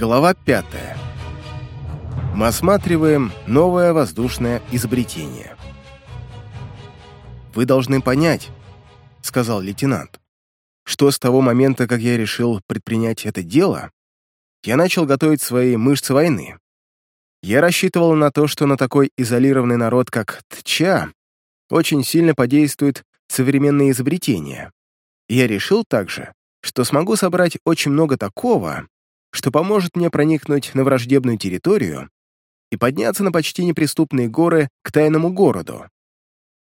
Глава 5. Мы осматриваем новое воздушное изобретение. «Вы должны понять», — сказал лейтенант, «что с того момента, как я решил предпринять это дело, я начал готовить свои мышцы войны. Я рассчитывал на то, что на такой изолированный народ, как Тча, очень сильно подействуют современные изобретения. Я решил также, что смогу собрать очень много такого, что поможет мне проникнуть на враждебную территорию и подняться на почти неприступные горы к тайному городу.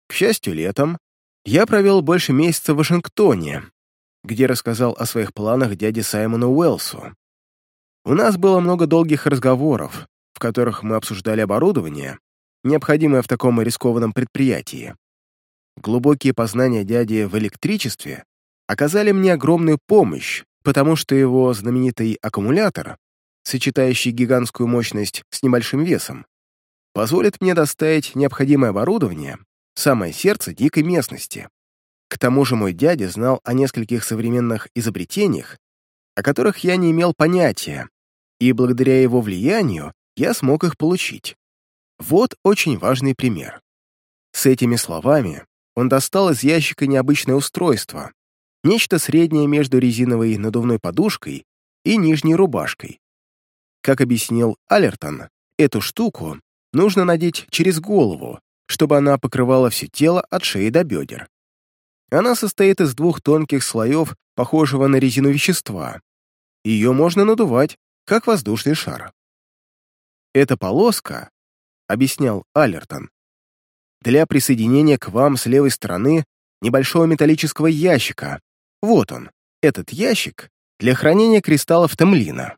К счастью, летом я провел больше месяца в Вашингтоне, где рассказал о своих планах дяде Саймону Уэлсу. У нас было много долгих разговоров, в которых мы обсуждали оборудование, необходимое в таком рискованном предприятии. Глубокие познания дяди в электричестве оказали мне огромную помощь, потому что его знаменитый аккумулятор, сочетающий гигантскую мощность с небольшим весом, позволит мне доставить необходимое оборудование в самое сердце дикой местности. К тому же мой дядя знал о нескольких современных изобретениях, о которых я не имел понятия, и благодаря его влиянию я смог их получить. Вот очень важный пример. С этими словами он достал из ящика необычное устройство, нечто среднее между резиновой надувной подушкой и нижней рубашкой. Как объяснил Алертон, эту штуку нужно надеть через голову, чтобы она покрывала все тело от шеи до бедер. Она состоит из двух тонких слоев, похожего на резину вещества. Ее можно надувать, как воздушный шар. «Эта полоска», — объяснял Алертон, «для присоединения к вам с левой стороны небольшого металлического ящика, вот он, этот ящик для хранения кристаллов темлина.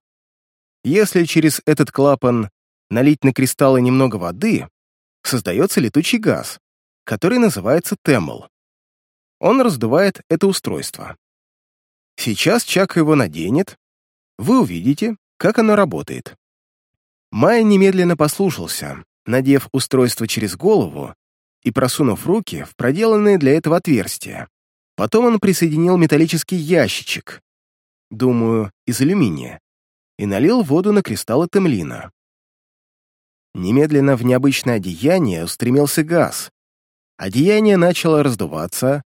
Если через этот клапан налить на кристаллы немного воды, создается летучий газ, который называется темл. Он раздувает это устройство. Сейчас Чак его наденет, вы увидите, как оно работает. Майя немедленно послушался, надев устройство через голову и просунув руки в проделанные для этого отверстия. Потом он присоединил металлический ящичек, думаю, из алюминия, и налил воду на кристаллы темлина. Немедленно в необычное одеяние устремился газ. Одеяние начало раздуваться,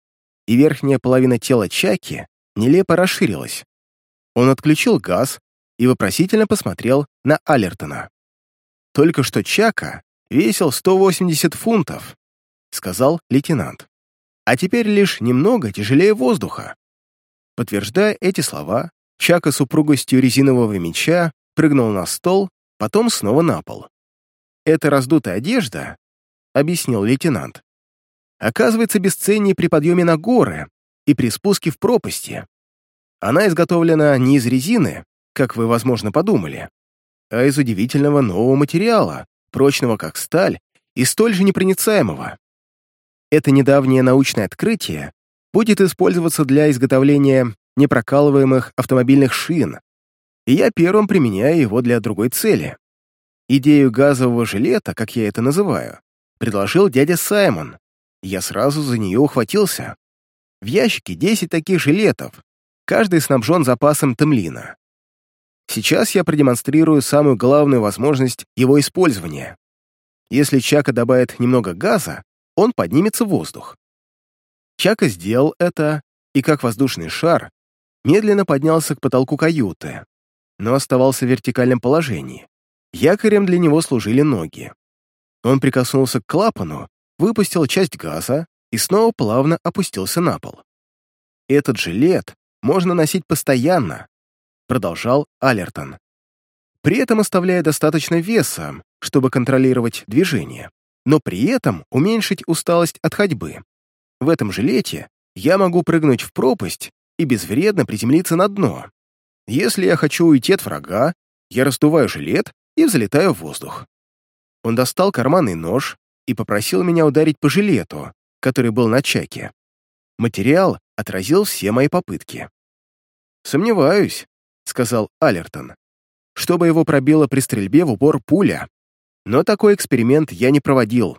и верхняя половина тела Чаки нелепо расширилась. Он отключил газ и вопросительно посмотрел на Алертона. «Только что Чака весил 180 фунтов», — сказал лейтенант а теперь лишь немного тяжелее воздуха. Подтверждая эти слова, Чака с упругостью резинового меча прыгнул на стол, потом снова на пол. «Это раздутая одежда», — объяснил лейтенант, «оказывается бесценней при подъеме на горы и при спуске в пропасти. Она изготовлена не из резины, как вы, возможно, подумали, а из удивительного нового материала, прочного как сталь и столь же непроницаемого. Это недавнее научное открытие будет использоваться для изготовления непрокалываемых автомобильных шин, и я первым применяю его для другой цели. Идею газового жилета, как я это называю, предложил дядя Саймон. Я сразу за нее ухватился. В ящике 10 таких жилетов, каждый снабжен запасом темлина. Сейчас я продемонстрирую самую главную возможность его использования. Если Чака добавит немного газа, он поднимется в воздух. Чака сделал это, и как воздушный шар медленно поднялся к потолку каюты, но оставался в вертикальном положении. Якорем для него служили ноги. Он прикоснулся к клапану, выпустил часть газа и снова плавно опустился на пол. «Этот жилет можно носить постоянно», — продолжал Алертон, при этом оставляя достаточно веса, чтобы контролировать движение но при этом уменьшить усталость от ходьбы. В этом жилете я могу прыгнуть в пропасть и безвредно приземлиться на дно. Если я хочу уйти от врага, я раздуваю жилет и взлетаю в воздух. Он достал карманный нож и попросил меня ударить по жилету, который был на чаке. Материал отразил все мои попытки. «Сомневаюсь», — сказал Алертон, чтобы его пробило при стрельбе в упор пуля. Но такой эксперимент я не проводил.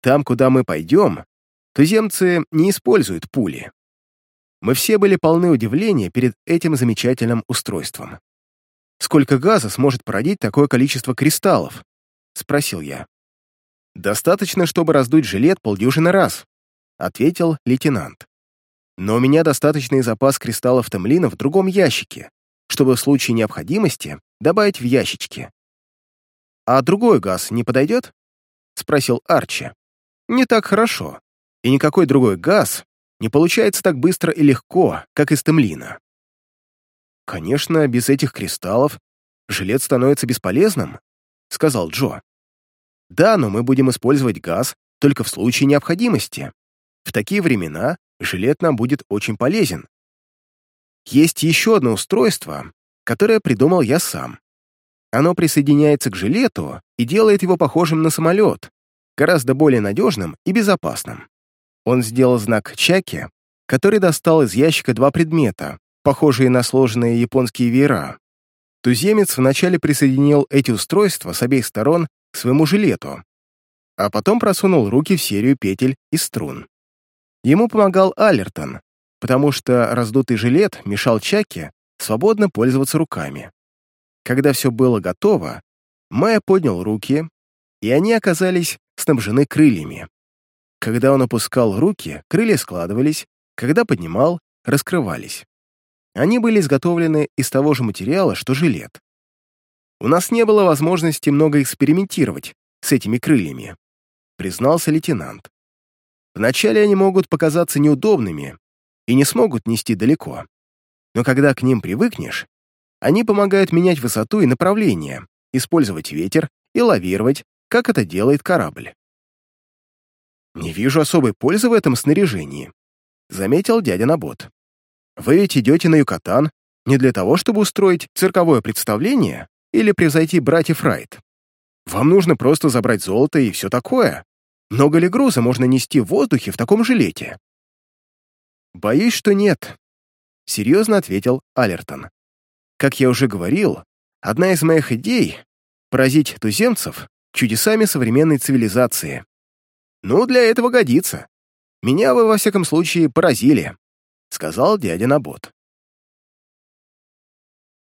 Там, куда мы пойдем, туземцы не используют пули. Мы все были полны удивления перед этим замечательным устройством. сколько газа сможет породить такое количество кристаллов?» — спросил я. «Достаточно, чтобы раздуть жилет полдюжины раз», — ответил лейтенант. «Но у меня достаточный запас кристаллов темлина в другом ящике, чтобы в случае необходимости добавить в ящички». «А другой газ не подойдет?» — спросил Арчи. «Не так хорошо, и никакой другой газ не получается так быстро и легко, как из темлина». «Конечно, без этих кристаллов жилет становится бесполезным», — сказал Джо. «Да, но мы будем использовать газ только в случае необходимости. В такие времена жилет нам будет очень полезен. Есть еще одно устройство, которое придумал я сам. Оно присоединяется к жилету и делает его похожим на самолет, гораздо более надежным и безопасным. Он сделал знак Чаки, который достал из ящика два предмета, похожие на сложенные японские веера. Туземец вначале присоединил эти устройства с обеих сторон к своему жилету, а потом просунул руки в серию петель и струн. Ему помогал Аллертон, потому что раздутый жилет мешал Чаке свободно пользоваться руками. Когда все было готово, Майя поднял руки, и они оказались снабжены крыльями. Когда он опускал руки, крылья складывались, когда поднимал, раскрывались. Они были изготовлены из того же материала, что жилет. У нас не было возможности много экспериментировать с этими крыльями, признался лейтенант. Вначале они могут показаться неудобными и не смогут нести далеко. Но когда к ним привыкнешь, они помогают менять высоту и направление, использовать ветер и лавировать, как это делает корабль. «Не вижу особой пользы в этом снаряжении», — заметил дядя Набот. «Вы ведь идете на Юкатан не для того, чтобы устроить цирковое представление или превзойти братьев Райт. Вам нужно просто забрать золото и все такое. Много ли груза можно нести в воздухе в таком жилете?» «Боюсь, что нет», — серьезно ответил Алертон. «Как я уже говорил, одна из моих идей — поразить туземцев чудесами современной цивилизации. Ну, для этого годится. Меня вы, во всяком случае, поразили», — сказал дядя Набот.